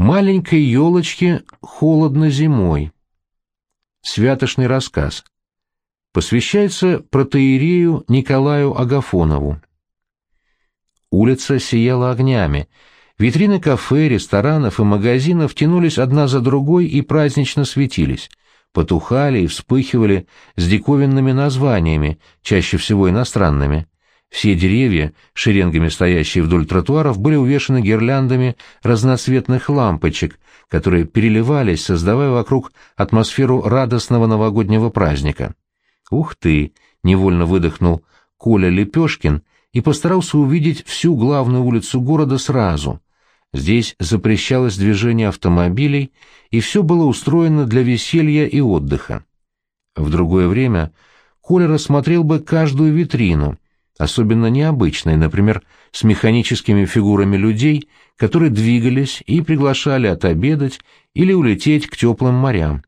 Маленькой елочке холодно зимой. Святошный рассказ. Посвящается протеерею Николаю Агафонову. Улица сияла огнями. Витрины кафе, ресторанов и магазинов тянулись одна за другой и празднично светились. Потухали и вспыхивали с диковинными названиями, чаще всего иностранными. Все деревья, шеренгами стоящие вдоль тротуаров, были увешаны гирляндами разноцветных лампочек, которые переливались, создавая вокруг атмосферу радостного новогоднего праздника. «Ух ты!» — невольно выдохнул Коля Лепешкин и постарался увидеть всю главную улицу города сразу. Здесь запрещалось движение автомобилей, и все было устроено для веселья и отдыха. В другое время Коля рассмотрел бы каждую витрину — особенно необычной, например, с механическими фигурами людей, которые двигались и приглашали отобедать или улететь к теплым морям.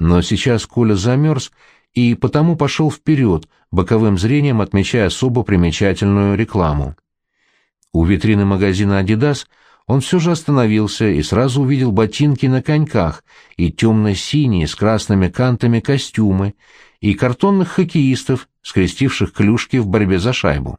Но сейчас Коля замерз и потому пошел вперед, боковым зрением отмечая особо примечательную рекламу. У витрины магазина «Адидас» он все же остановился и сразу увидел ботинки на коньках и темно-синие с красными кантами костюмы, и картонных хоккеистов, скрестивших клюшки в борьбе за шайбу.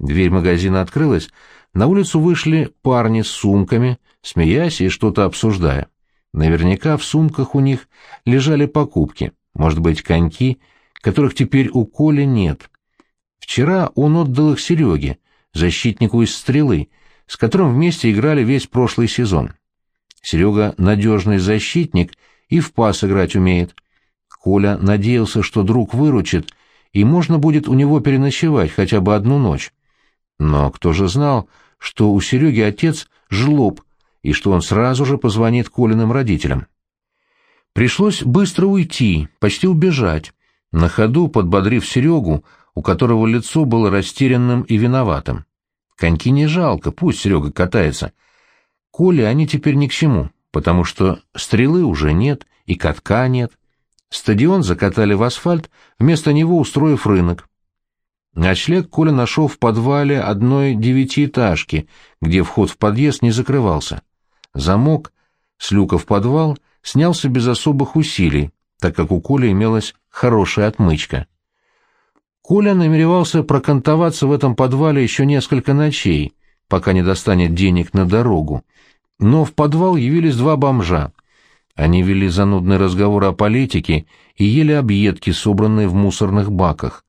Дверь магазина открылась, на улицу вышли парни с сумками, смеясь и что-то обсуждая. Наверняка в сумках у них лежали покупки, может быть, коньки, которых теперь у Коли нет. Вчера он отдал их Сереге, защитнику из «Стрелы», с которым вместе играли весь прошлый сезон. Серега — надежный защитник и в пас играть умеет — Коля надеялся, что друг выручит, и можно будет у него переночевать хотя бы одну ночь. Но кто же знал, что у Сереги отец жлоб, и что он сразу же позвонит Колиным родителям. Пришлось быстро уйти, почти убежать, на ходу подбодрив Серегу, у которого лицо было растерянным и виноватым. Коньки не жалко, пусть Серега катается. Коле они теперь ни к чему, потому что стрелы уже нет и катка нет. Стадион закатали в асфальт, вместо него устроив рынок. Ночлег Коля нашел в подвале одной девятиэтажки, где вход в подъезд не закрывался. Замок с люка в подвал снялся без особых усилий, так как у Коли имелась хорошая отмычка. Коля намеревался прокантоваться в этом подвале еще несколько ночей, пока не достанет денег на дорогу. Но в подвал явились два бомжа. Они вели занудный разговор о политике и ели объедки, собранные в мусорных баках.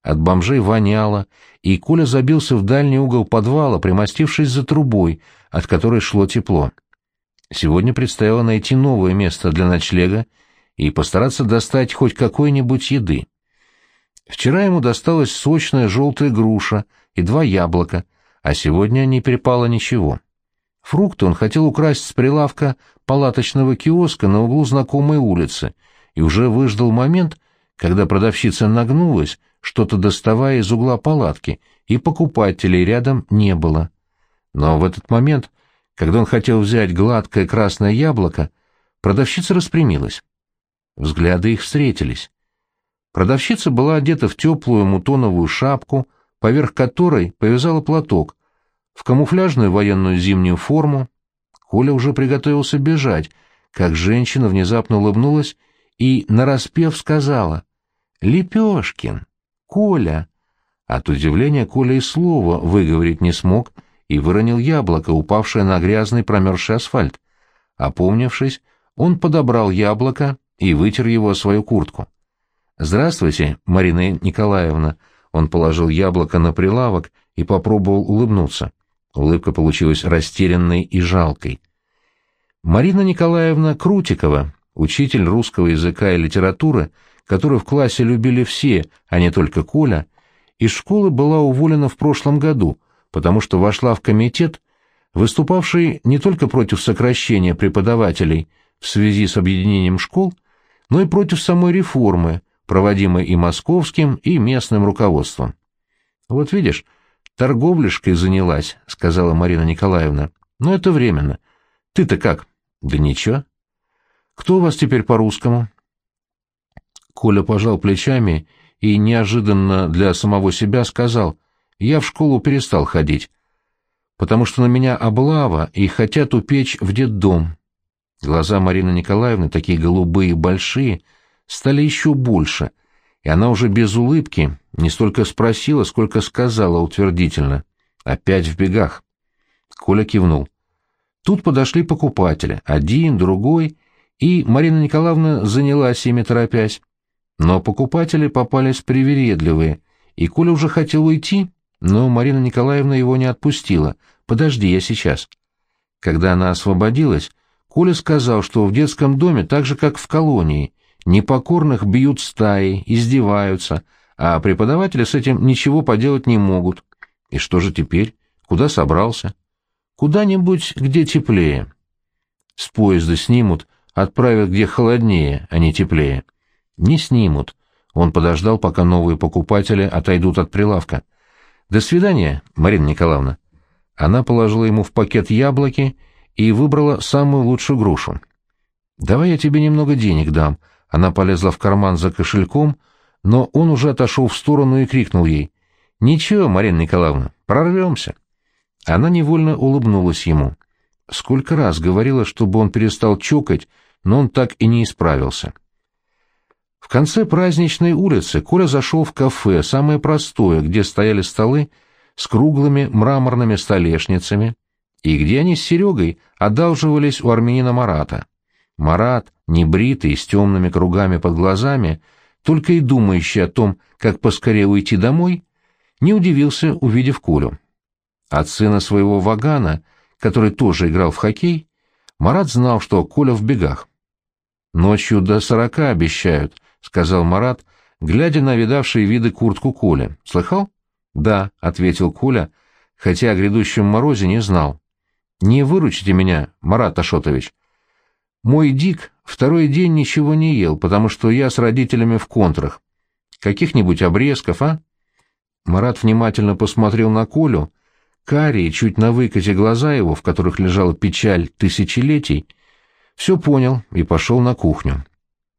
От бомжей воняло, и Коля забился в дальний угол подвала, примостившись за трубой, от которой шло тепло. Сегодня предстояло найти новое место для ночлега и постараться достать хоть какой-нибудь еды. Вчера ему досталась сочная желтая груша и два яблока, а сегодня не перепало ничего. Фрукты он хотел украсть с прилавка палаточного киоска на углу знакомой улицы и уже выждал момент, когда продавщица нагнулась, что-то доставая из угла палатки, и покупателей рядом не было. Но в этот момент, когда он хотел взять гладкое красное яблоко, продавщица распрямилась. Взгляды их встретились. Продавщица была одета в теплую мутоновую шапку, поверх которой повязала платок, в камуфляжную военную зимнюю форму. Коля уже приготовился бежать, как женщина внезапно улыбнулась и, нараспев, сказала «Лепешкин! Коля!» От удивления Коля и слова выговорить не смог и выронил яблоко, упавшее на грязный промерзший асфальт. Опомнившись, он подобрал яблоко и вытер его о свою куртку. «Здравствуйте, Марина Николаевна!» Он положил яблоко на прилавок и попробовал улыбнуться. Улыбка получилась растерянной и жалкой. Марина Николаевна Крутикова, учитель русского языка и литературы, которую в классе любили все, а не только Коля, из школы была уволена в прошлом году, потому что вошла в комитет, выступавший не только против сокращения преподавателей в связи с объединением школ, но и против самой реформы, проводимой и московским, и местным руководством. Вот видишь, Торговляшкой занялась, — сказала Марина Николаевна. — Но это временно. Ты-то как? — Да ничего. — Кто у вас теперь по-русскому? Коля пожал плечами и неожиданно для самого себя сказал, — я в школу перестал ходить. потому что на меня облава и хотят упечь в детдом. Глаза Марины Николаевны, такие голубые и большие, стали еще больше, и она уже без улыбки не столько спросила, сколько сказала утвердительно. «Опять в бегах». Коля кивнул. Тут подошли покупатели, один, другой, и Марина Николаевна занялась ими торопясь. Но покупатели попались привередливые, и Коля уже хотел уйти, но Марина Николаевна его не отпустила. «Подожди, я сейчас». Когда она освободилась, Коля сказал, что в детском доме так же, как в колонии, непокорных бьют стаи, издеваются, а преподаватели с этим ничего поделать не могут. И что же теперь? Куда собрался? Куда-нибудь, где теплее. С поезда снимут, отправят где холоднее, а не теплее. Не снимут. Он подождал, пока новые покупатели отойдут от прилавка. «До свидания, Марина Николаевна». Она положила ему в пакет яблоки и выбрала самую лучшую грушу. «Давай я тебе немного денег дам». Она полезла в карман за кошельком, но он уже отошел в сторону и крикнул ей. «Ничего, Марина Николаевна, прорвемся». Она невольно улыбнулась ему. Сколько раз говорила, чтобы он перестал чокать, но он так и не исправился. В конце праздничной улицы Коля зашел в кафе, самое простое, где стояли столы с круглыми мраморными столешницами, и где они с Серегой одалживались у армянина Марата. Марат, небритый, с темными кругами под глазами, только и думающий о том, как поскорее уйти домой, не удивился, увидев Колю. От сына своего Вагана, который тоже играл в хоккей, Марат знал, что Коля в бегах. «Ночью до сорока обещают», — сказал Марат, глядя на видавшие виды куртку Коля. «Слыхал?» «Да», — ответил Коля, хотя о грядущем морозе не знал. «Не выручите меня, Марат Ашотович. Мой Дик второй день ничего не ел, потому что я с родителями в контрах. Каких-нибудь обрезков, а?» Марат внимательно посмотрел на Колю. Карие, чуть на выкате глаза его, в которых лежала печаль тысячелетий, все понял и пошел на кухню.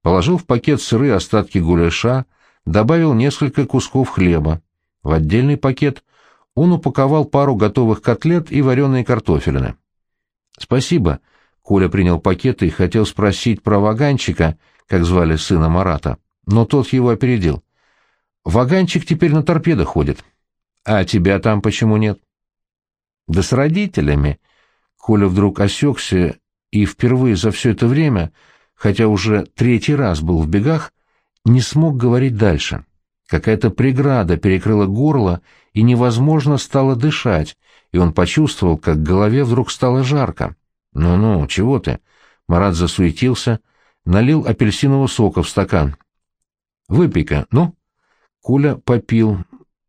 Положил в пакет сырые остатки гуляша, добавил несколько кусков хлеба. В отдельный пакет он упаковал пару готовых котлет и вареные картофелины. «Спасибо», — Коля принял пакеты и хотел спросить про ваганчика, как звали сына Марата, но тот его опередил. «Ваганчик теперь на торпедо ходит. А тебя там почему нет?» «Да с родителями». Коля вдруг осекся и впервые за все это время, хотя уже третий раз был в бегах, не смог говорить дальше. Какая-то преграда перекрыла горло, и невозможно стало дышать, и он почувствовал, как голове вдруг стало жарко. «Ну-ну, чего ты?» Марат засуетился, налил апельсинового сока в стакан. «Выпей-ка, ну?» Куля попил.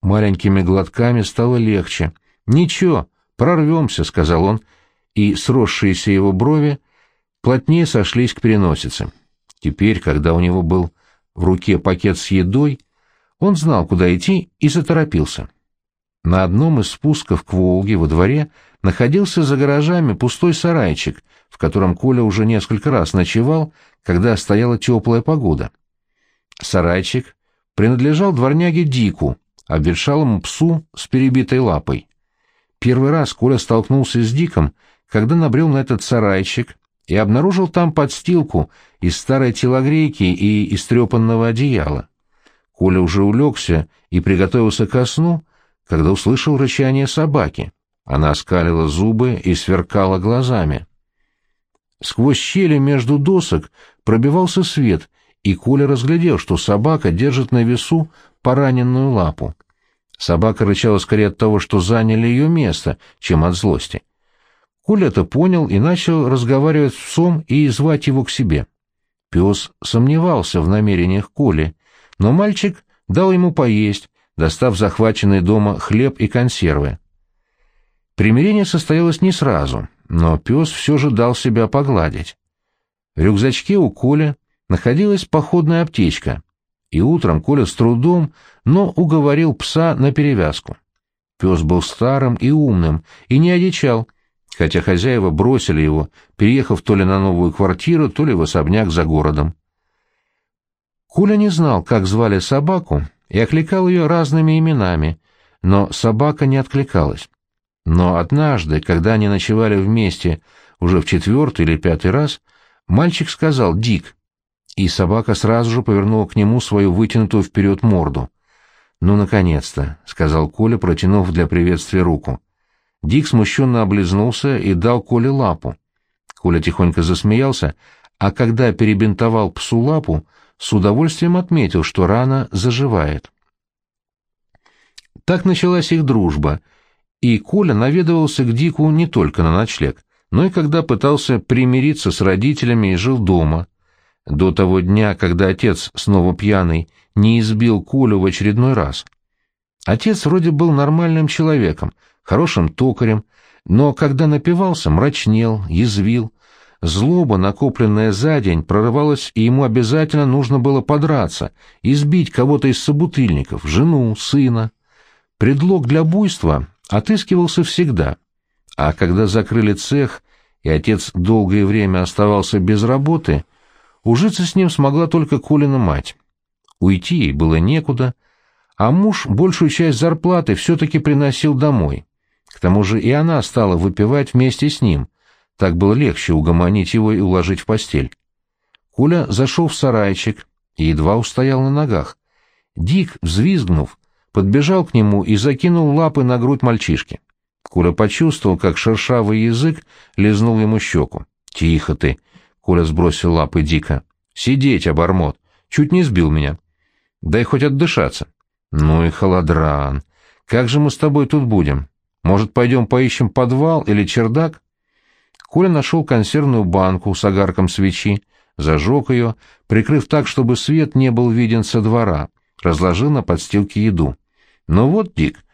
Маленькими глотками стало легче. «Ничего, прорвемся», — сказал он, и сросшиеся его брови плотнее сошлись к переносице. Теперь, когда у него был в руке пакет с едой, он знал, куда идти, и заторопился. На одном из спусков к Волге во дворе находился за гаражами пустой сарайчик, в котором Коля уже несколько раз ночевал, когда стояла теплая погода. Сарайчик принадлежал дворняге Дику, обветшалому псу с перебитой лапой. Первый раз Коля столкнулся с Диком, когда набрел на этот сарайчик и обнаружил там подстилку из старой телогрейки и истрепанного одеяла. Коля уже улегся и приготовился ко сну, когда услышал рычание собаки. Она скалила зубы и сверкала глазами. Сквозь щели между досок пробивался свет, и Коля разглядел, что собака держит на весу пораненную лапу. Собака рычала скорее от того, что заняли ее место, чем от злости. Коля это понял и начал разговаривать с псом и звать его к себе. Пес сомневался в намерениях Коли, но мальчик дал ему поесть, достав захваченный дома хлеб и консервы. Примирение состоялось не сразу, но пес все же дал себя погладить. В рюкзачке у Коля находилась походная аптечка, и утром Коля с трудом, но уговорил пса на перевязку. Пес был старым и умным, и не одичал, хотя хозяева бросили его, переехав то ли на новую квартиру, то ли в особняк за городом. Куля не знал, как звали собаку, и окликал ее разными именами, но собака не откликалась. Но однажды, когда они ночевали вместе уже в четвертый или пятый раз, мальчик сказал «Дик», и собака сразу же повернула к нему свою вытянутую вперед морду. «Ну, наконец-то», — сказал Коля, протянув для приветствия руку. Дик смущенно облизнулся и дал Коле лапу. Коля тихонько засмеялся, а когда перебинтовал псу лапу, с удовольствием отметил, что рана заживает. Так началась их дружба, и Коля наведывался к Дику не только на ночлег, но и когда пытался примириться с родителями и жил дома. До того дня, когда отец, снова пьяный, не избил Колю в очередной раз. Отец вроде был нормальным человеком, хорошим токарем, но когда напивался, мрачнел, язвил, Злоба, накопленная за день, прорывалась, и ему обязательно нужно было подраться, избить кого-то из собутыльников, жену, сына. Предлог для буйства отыскивался всегда. А когда закрыли цех, и отец долгое время оставался без работы, ужиться с ним смогла только Колина мать. Уйти ей было некуда, а муж большую часть зарплаты все-таки приносил домой. К тому же и она стала выпивать вместе с ним, так было легче угомонить его и уложить в постель. Коля зашел в сарайчик и едва устоял на ногах. Дик, взвизгнув, подбежал к нему и закинул лапы на грудь мальчишки. Коля почувствовал, как шершавый язык лизнул ему щеку. «Тихо ты!» — Коля сбросил лапы Дика. «Сидеть, обормот! Чуть не сбил меня. Дай хоть отдышаться». «Ну и холодран! Как же мы с тобой тут будем? Может, пойдем поищем подвал или чердак?» Коля нашел консервную банку с огарком свечи, зажег ее, прикрыв так, чтобы свет не был виден со двора, разложил на подстилке еду. «Ну вот, Дик,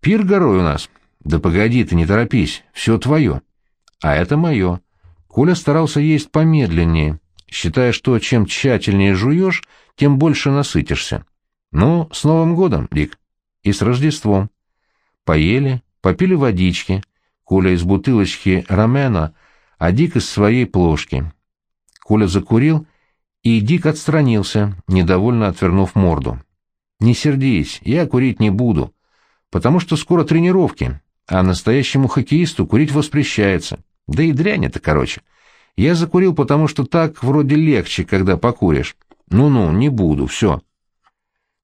пир горой у нас. Да погоди ты, не торопись, все твое. А это мое». Коля старался есть помедленнее, считая, что чем тщательнее жуешь, тем больше насытишься. «Ну, с Новым годом, Дик, и с Рождеством». Поели, попили водички, Коля из бутылочки ромена, а Дик из своей плошки. Коля закурил, и Дик отстранился, недовольно отвернув морду. «Не сердись, я курить не буду, потому что скоро тренировки, а настоящему хоккеисту курить воспрещается. Да и дрянь это, короче. Я закурил, потому что так вроде легче, когда покуришь. Ну-ну, не буду, все».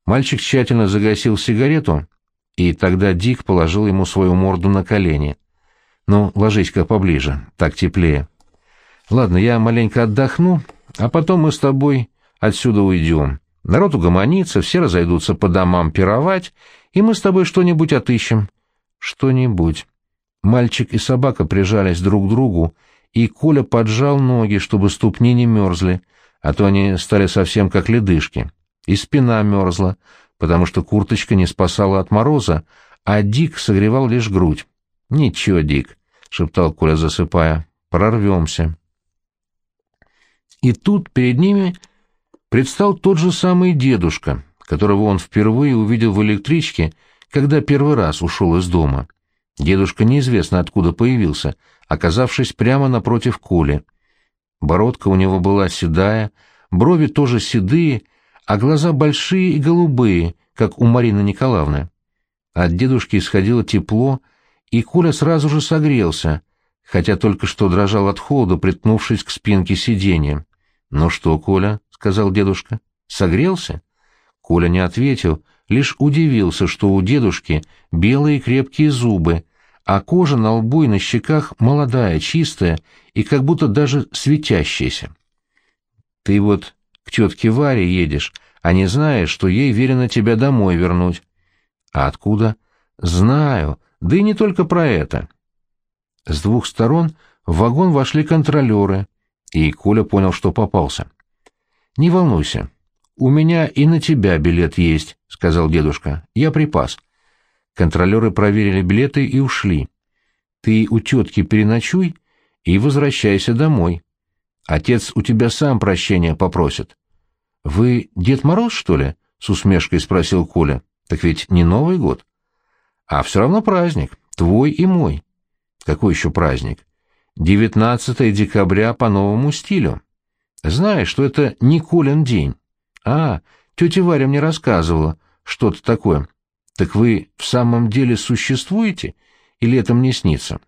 Мальчик тщательно загасил сигарету, и тогда Дик положил ему свою морду на колени. Ну, ложись-ка поближе, так теплее. Ладно, я маленько отдохну, а потом мы с тобой отсюда уйдем. Народ угомонится, все разойдутся по домам пировать, и мы с тобой что-нибудь отыщем. Что-нибудь. Мальчик и собака прижались друг к другу, и Коля поджал ноги, чтобы ступни не мерзли, а то они стали совсем как ледышки. И спина мерзла, потому что курточка не спасала от мороза, а Дик согревал лишь грудь. «Ничего, Дик», — шептал Коля, засыпая, — «прорвемся». И тут перед ними предстал тот же самый дедушка, которого он впервые увидел в электричке, когда первый раз ушел из дома. Дедушка неизвестно откуда появился, оказавшись прямо напротив Коли. Бородка у него была седая, брови тоже седые, а глаза большие и голубые, как у Марины Николаевны. От дедушки исходило тепло, и Коля сразу же согрелся, хотя только что дрожал от холода, приткнувшись к спинке сиденья. «Ну что, Коля?» — сказал дедушка. «Согрелся?» Коля не ответил, лишь удивился, что у дедушки белые крепкие зубы, а кожа на лбу и на щеках молодая, чистая и как будто даже светящаяся. «Ты вот к тетке Варе едешь, а не знаешь, что ей велено тебя домой вернуть». «А откуда?» «Знаю. Да и не только про это. С двух сторон в вагон вошли контролеры, и Коля понял, что попался. «Не волнуйся, у меня и на тебя билет есть», — сказал дедушка. «Я припас». Контролеры проверили билеты и ушли. «Ты у тетки переночуй и возвращайся домой. Отец у тебя сам прощения попросит». «Вы Дед Мороз, что ли?» — с усмешкой спросил Коля. «Так ведь не Новый год». А все равно праздник, твой и мой. Какой еще праздник? 19 декабря по новому стилю. Знаешь, что это Николин день? А, тетя Варя мне рассказывала что-то такое. Так вы в самом деле существуете? или это мне снится?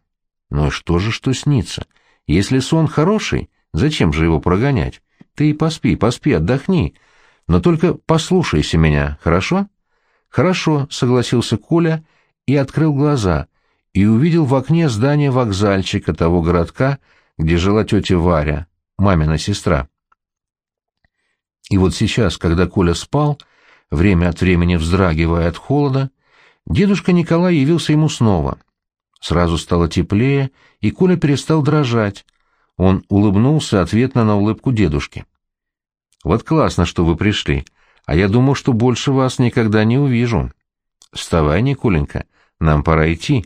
Ну и что же, что снится? Если сон хороший, зачем же его прогонять? Ты поспи, поспи, отдохни. Но только послушайся меня, хорошо? Хорошо, согласился Коля и открыл глаза, и увидел в окне здание вокзальчика того городка, где жила тетя Варя, мамина сестра. И вот сейчас, когда Коля спал, время от времени вздрагивая от холода, дедушка Николай явился ему снова. Сразу стало теплее, и Коля перестал дрожать. Он улыбнулся ответно на улыбку дедушки. «Вот классно, что вы пришли, а я думал, что больше вас никогда не увижу. Вставай, Николенька, нам пора идти».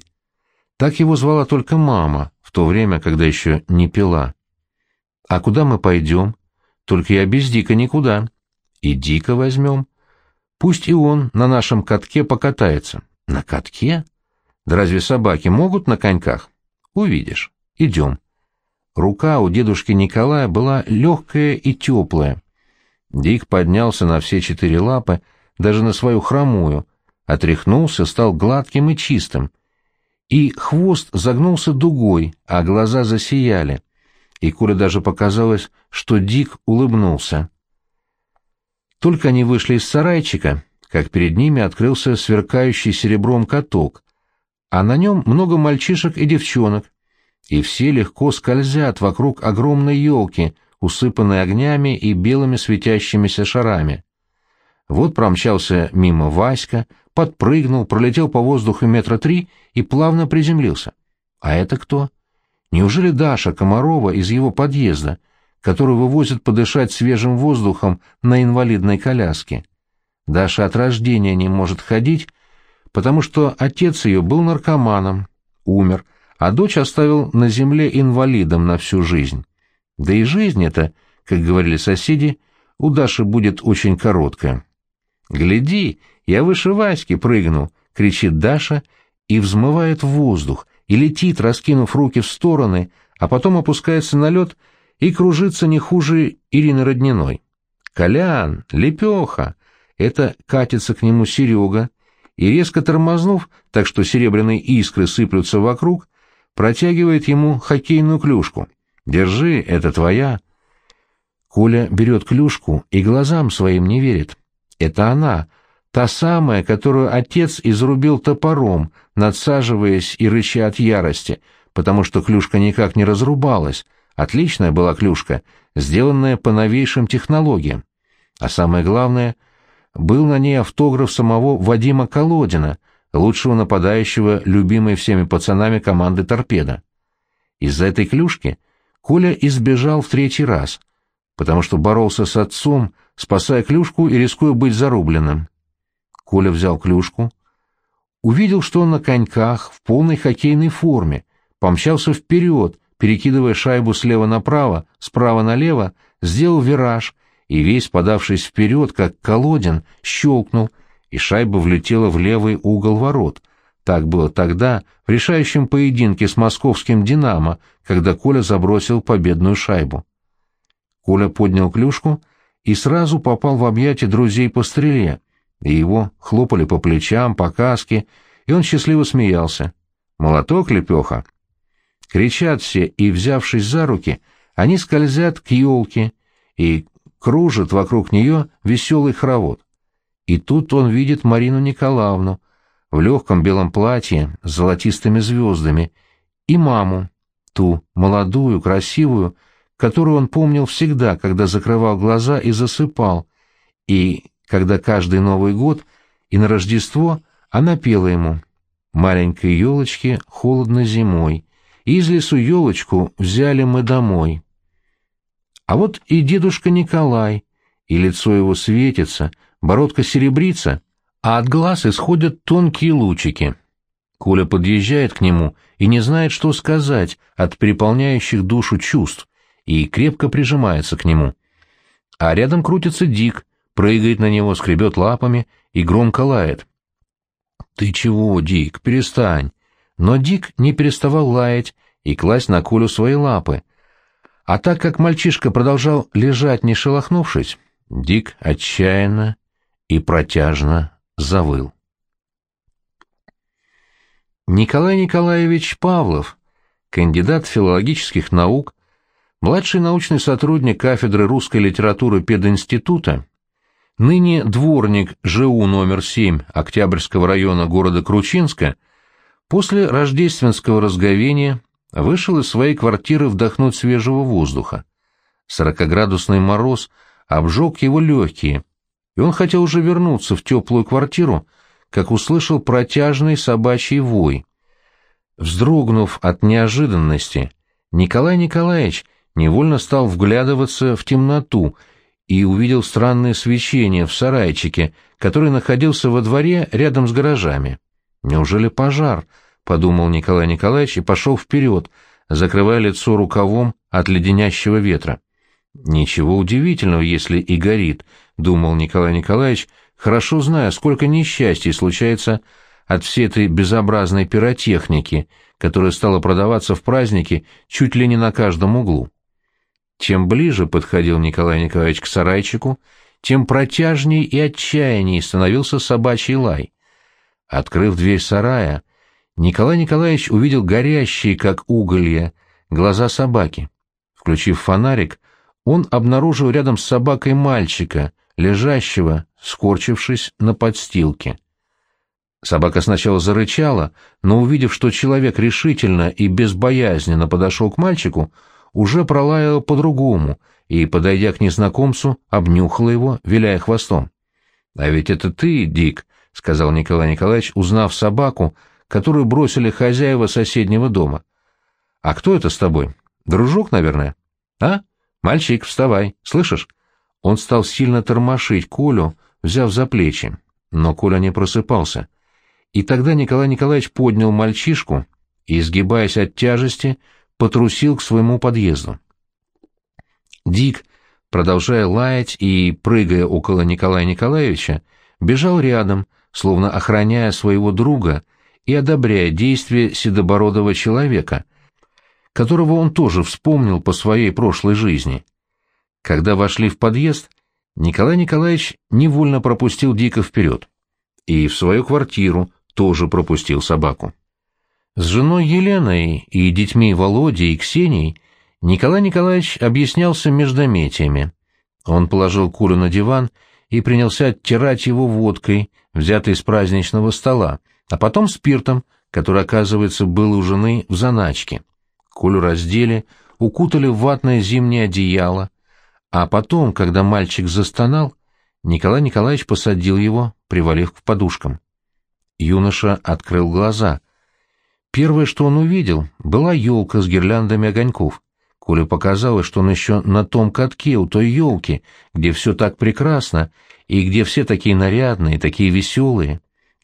Так его звала только мама, в то время, когда еще не пила. «А куда мы пойдем? Только я без Дика никуда. И Дика возьмем. Пусть и он на нашем катке покатается». «На катке? Да разве собаки могут на коньках?» «Увидишь. Идем». Рука у дедушки Николая была легкая и теплая. Дик поднялся на все четыре лапы, даже на свою хромую, отряхнулся, стал гладким и чистым — и хвост загнулся дугой, а глаза засияли. И Коле даже показалось, что Дик улыбнулся. Только они вышли из сарайчика, как перед ними открылся сверкающий серебром каток, а на нем много мальчишек и девчонок, и все легко скользят вокруг огромной елки, усыпанной огнями и белыми светящимися шарами. Вот промчался мимо Васька, подпрыгнул, пролетел по воздуху метра три и плавно приземлился. А это кто? Неужели Даша Комарова из его подъезда, которую вывозят подышать свежим воздухом на инвалидной коляске? Даша от рождения не может ходить, потому что отец ее был наркоманом, умер, а дочь оставил на земле инвалидом на всю жизнь. Да и жизнь эта, как говорили соседи, у Даши будет очень короткая. «Гляди, я выше Васьки прыгну!» — кричит Даша и взмывает в воздух, и летит, раскинув руки в стороны, а потом опускается на лед и кружится не хуже Ирины Родниной. «Колян! Лепеха!» — это катится к нему Серега, и, резко тормознув, так что серебряные искры сыплются вокруг, протягивает ему хоккейную клюшку. «Держи, это твоя!» Коля берет клюшку и глазам своим не верит. Это она, та самая, которую отец изрубил топором, надсаживаясь и рыча от ярости, потому что клюшка никак не разрубалась. Отличная была клюшка, сделанная по новейшим технологиям. А самое главное, был на ней автограф самого Вадима Колодина, лучшего нападающего, любимой всеми пацанами команды «Торпеда». Из-за этой клюшки Коля избежал в третий раз, потому что боролся с отцом, спасая клюшку и рискуя быть зарубленным. Коля взял клюшку, увидел, что он на коньках, в полной хоккейной форме, помчался вперед, перекидывая шайбу слева направо, справа налево, сделал вираж и, весь подавшись вперед, как колоден, щелкнул, и шайба влетела в левый угол ворот. Так было тогда, в решающем поединке с московским «Динамо», когда Коля забросил победную шайбу. Коля поднял клюшку и сразу попал в объятия друзей по стреле, и его хлопали по плечам, по каске, и он счастливо смеялся. «Молоток, лепеха!» Кричат все, и, взявшись за руки, они скользят к елке и кружат вокруг нее веселый хоровод. И тут он видит Марину Николаевну в легком белом платье с золотистыми звездами и маму, ту молодую, красивую, которую он помнил всегда, когда закрывал глаза и засыпал, и когда каждый Новый год и на Рождество она пела ему «Маленькой елочке холодно зимой, из лесу елочку взяли мы домой». А вот и дедушка Николай, и лицо его светится, бородка серебрится, а от глаз исходят тонкие лучики. Коля подъезжает к нему и не знает, что сказать от переполняющих душу чувств, и крепко прижимается к нему. А рядом крутится Дик, прыгает на него, скребет лапами и громко лает. «Ты чего, Дик, перестань!» Но Дик не переставал лаять и класть на Колю свои лапы. А так как мальчишка продолжал лежать, не шелохнувшись, Дик отчаянно и протяжно завыл. Николай Николаевич Павлов, кандидат филологических наук, младший научный сотрудник кафедры русской литературы пединститута, ныне дворник ЖУ номер 7 Октябрьского района города Кручинска, после рождественского разговения вышел из своей квартиры вдохнуть свежего воздуха. Сорокоградусный мороз обжег его легкие, и он хотел уже вернуться в теплую квартиру, как услышал протяжный собачий вой. Вздрогнув от неожиданности, Николай Николаевич невольно стал вглядываться в темноту и увидел странное свечение в сарайчике, который находился во дворе рядом с гаражами. «Неужели пожар?» — подумал Николай Николаевич и пошел вперед, закрывая лицо рукавом от леденящего ветра. «Ничего удивительного, если и горит», — думал Николай Николаевич, хорошо зная, сколько несчастий случается от всей этой безобразной пиротехники, которая стала продаваться в праздники чуть ли не на каждом углу. Чем ближе подходил Николай Николаевич к сарайчику, тем протяжней и отчаянней становился собачий лай. Открыв дверь сарая, Николай Николаевич увидел горящие, как уголья, глаза собаки. Включив фонарик, он обнаружил рядом с собакой мальчика, лежащего, скорчившись на подстилке. Собака сначала зарычала, но, увидев, что человек решительно и безбоязненно подошел к мальчику, уже пролаяла по-другому и, подойдя к незнакомцу, обнюхала его, виляя хвостом. — А ведь это ты, Дик, — сказал Николай Николаевич, узнав собаку, которую бросили хозяева соседнего дома. — А кто это с тобой? Дружок, наверное? — А? Мальчик, вставай, слышишь? Он стал сильно тормошить Колю, взяв за плечи, но Коля не просыпался. И тогда Николай Николаевич поднял мальчишку и, изгибаясь от тяжести, потрусил к своему подъезду. Дик, продолжая лаять и прыгая около Николая Николаевича, бежал рядом, словно охраняя своего друга и одобряя действия седобородого человека, которого он тоже вспомнил по своей прошлой жизни. Когда вошли в подъезд, Николай Николаевич невольно пропустил Дика вперед. И в свою квартиру тоже пропустил собаку. С женой Еленой и детьми Володей и Ксенией Николай Николаевич объяснялся междометиями. Он положил Кулю на диван и принялся оттирать его водкой, взятой с праздничного стола, а потом спиртом, который, оказывается, был у жены в заначке. Колю раздели, укутали в ватное зимнее одеяло, а потом, когда мальчик застонал, Николай Николаевич посадил его, привалив к подушкам. Юноша открыл глаза. Первое, что он увидел, была елка с гирляндами огоньков. Коле показалось, что он еще на том катке у той елки, где все так прекрасно, и где все такие нарядные, такие веселые.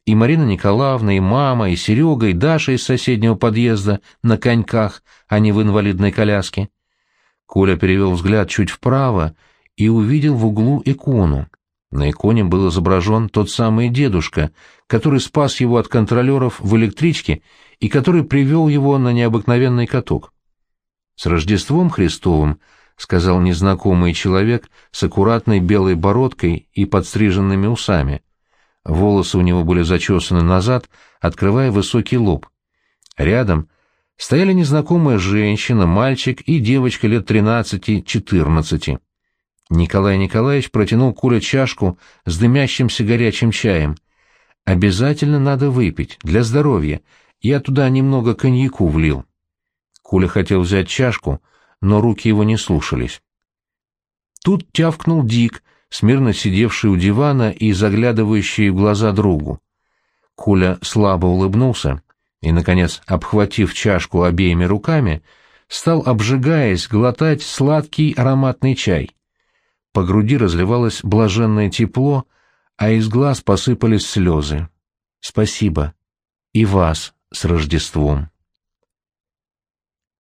И Марина Николаевна, и мама, и Серега, и Даша из соседнего подъезда на коньках, а не в инвалидной коляске. Коля перевел взгляд чуть вправо и увидел в углу икону. На иконе был изображен тот самый дедушка, который спас его от контролеров в электричке и который привел его на необыкновенный каток. «С Рождеством Христовым», — сказал незнакомый человек с аккуратной белой бородкой и подстриженными усами. Волосы у него были зачесаны назад, открывая высокий лоб. Рядом стояли незнакомая женщина, мальчик и девочка лет тринадцати-четырнадцати. Николай Николаевич протянул Куле чашку с дымящимся горячим чаем. «Обязательно надо выпить, для здоровья. Я туда немного коньяку влил». Куля хотел взять чашку, но руки его не слушались. Тут тявкнул Дик, смирно сидевший у дивана и заглядывающий в глаза другу. Куля слабо улыбнулся и, наконец, обхватив чашку обеими руками, стал, обжигаясь, глотать сладкий ароматный чай. По груди разливалось блаженное тепло, а из глаз посыпались слезы. «Спасибо. И вас с Рождеством!»